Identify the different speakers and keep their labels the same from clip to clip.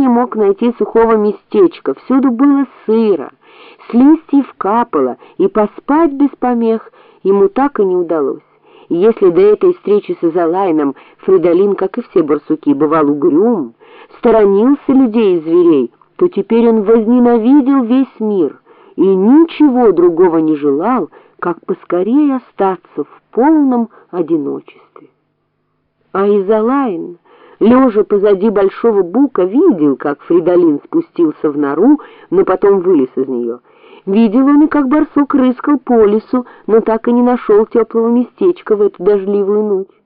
Speaker 1: не мог найти сухого местечка, всюду было сыро, с листьев капало, и поспать без помех ему так и не удалось. И если до этой встречи с Изолайном Фридолин, как и все барсуки, бывал угрюм, сторонился людей и зверей, то теперь он возненавидел весь мир и ничего другого не желал, как поскорее остаться в полном одиночестве. А Изолайн, лежа позади большого бука, видел, как Фридолин спустился в нору, но потом вылез из нее. Видел он и как барсук рыскал по лесу, но так и не нашел теплого местечка в эту дождливую ночь.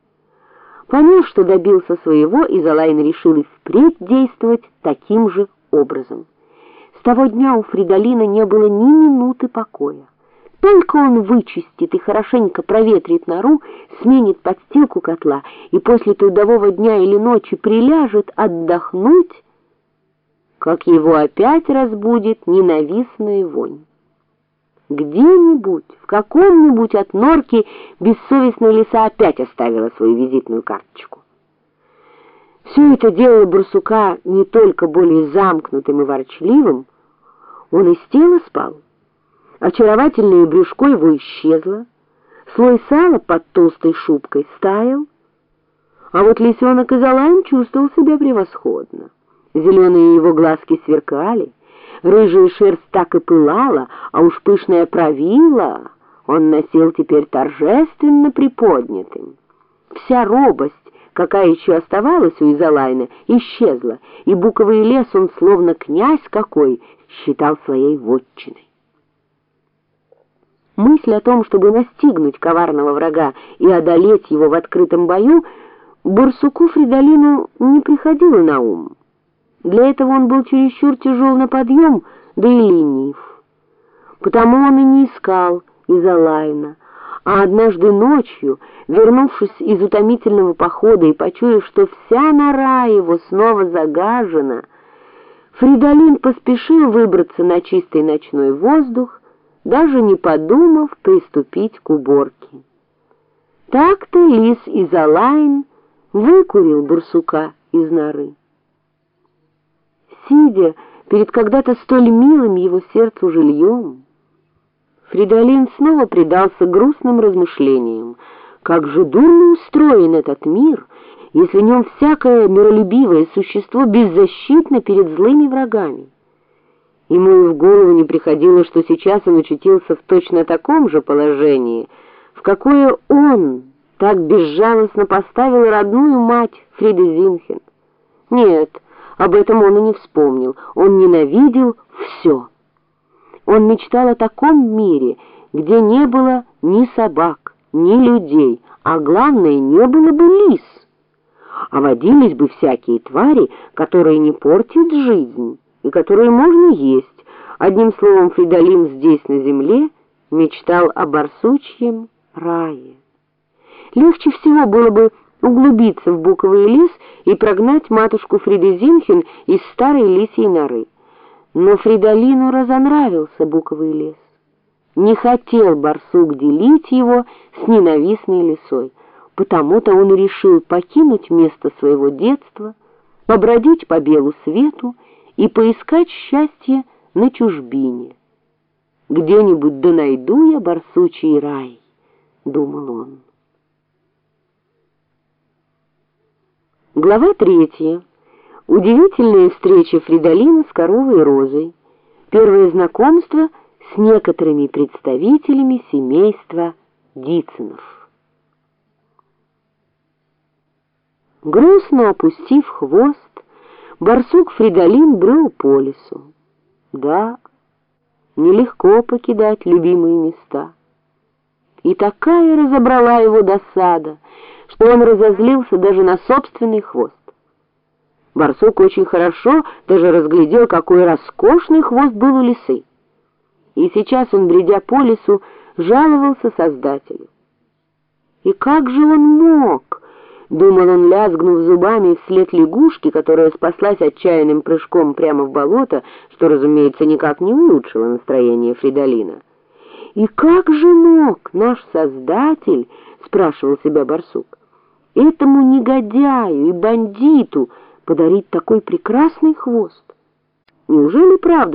Speaker 1: Поняв, что добился своего, Изолайн решил и впредь действовать таким же образом. С того дня у Фридолина не было ни минуты покоя. Только он вычистит и хорошенько проветрит нору, сменит подстилку котла и после трудового дня или ночи приляжет отдохнуть, как его опять разбудит ненавистная вонь. Где-нибудь, в каком-нибудь от норки бессовестная лиса опять оставила свою визитную карточку. Все это делало барсука не только более замкнутым и ворчливым, он из тела спал. Очаровательное брюшко его исчезло, слой сала под толстой шубкой стаял, а вот лисенок Изолайн чувствовал себя превосходно. Зеленые его глазки сверкали, рыжая шерсть так и пылала, а уж пышная правила он носил теперь торжественно приподнятым. Вся робость, какая еще оставалась у Изолайна, исчезла, и буковый лес он, словно князь какой, считал своей вотчиной. Мысль о том, чтобы настигнуть коварного врага и одолеть его в открытом бою, Барсуку Фридолину не приходила на ум. Для этого он был чересчур тяжел на подъем, да и ленив. Потому он и не искал Изолайна, а однажды ночью, вернувшись из утомительного похода и почуяв, что вся нора его снова загажена, Фридолин поспешил выбраться на чистый ночной воздух, даже не подумав приступить к уборке. Так-то лис Изолайн выкурил бурсука из норы. Сидя перед когда-то столь милым его сердцу жильем, Фридолин снова предался грустным размышлениям. Как же дурно устроен этот мир, если в нем всякое миролюбивое существо беззащитно перед злыми врагами. Ему и в голову не приходило, что сейчас он очутился в точно таком же положении, в какое он так безжалостно поставил родную мать Фриды Зинхен. Нет, об этом он и не вспомнил. Он ненавидел все. Он мечтал о таком мире, где не было ни собак, ни людей, а главное, не было бы лис. А водились бы всякие твари, которые не портят жизнь и которые можно есть. Одним словом, Фридолин здесь, на земле, мечтал о барсучьем рае. Легче всего было бы углубиться в буковый лес и прогнать матушку Фридезинхен из старой лисьей норы. Но Фридолину разонравился буковый лес. Не хотел барсук делить его с ненавистной лисой, потому-то он решил покинуть место своего детства, побродить по белу свету и поискать счастье на чужбине. «Где-нибудь да найду я барсучий рай», — думал он. Глава третья. Удивительная встреча Фридолина с коровой Розой. Первое знакомство с некоторыми представителями семейства Дицинов. Грустно опустив хвост, барсук Фридолин брел по лесу. Да, нелегко покидать любимые места. И такая разобрала его досада — что он разозлился даже на собственный хвост. Барсук очень хорошо даже разглядел, какой роскошный хвост был у лисы. И сейчас он, бредя по лесу, жаловался Создателю. И как же он мог, думал он, лязгнув зубами вслед лягушки, которая спаслась отчаянным прыжком прямо в болото, что, разумеется, никак не улучшило настроение Фридолина. И как же мог наш Создатель, спрашивал себя барсук, этому негодяю и бандиту подарить такой прекрасный хвост. Неужели правда?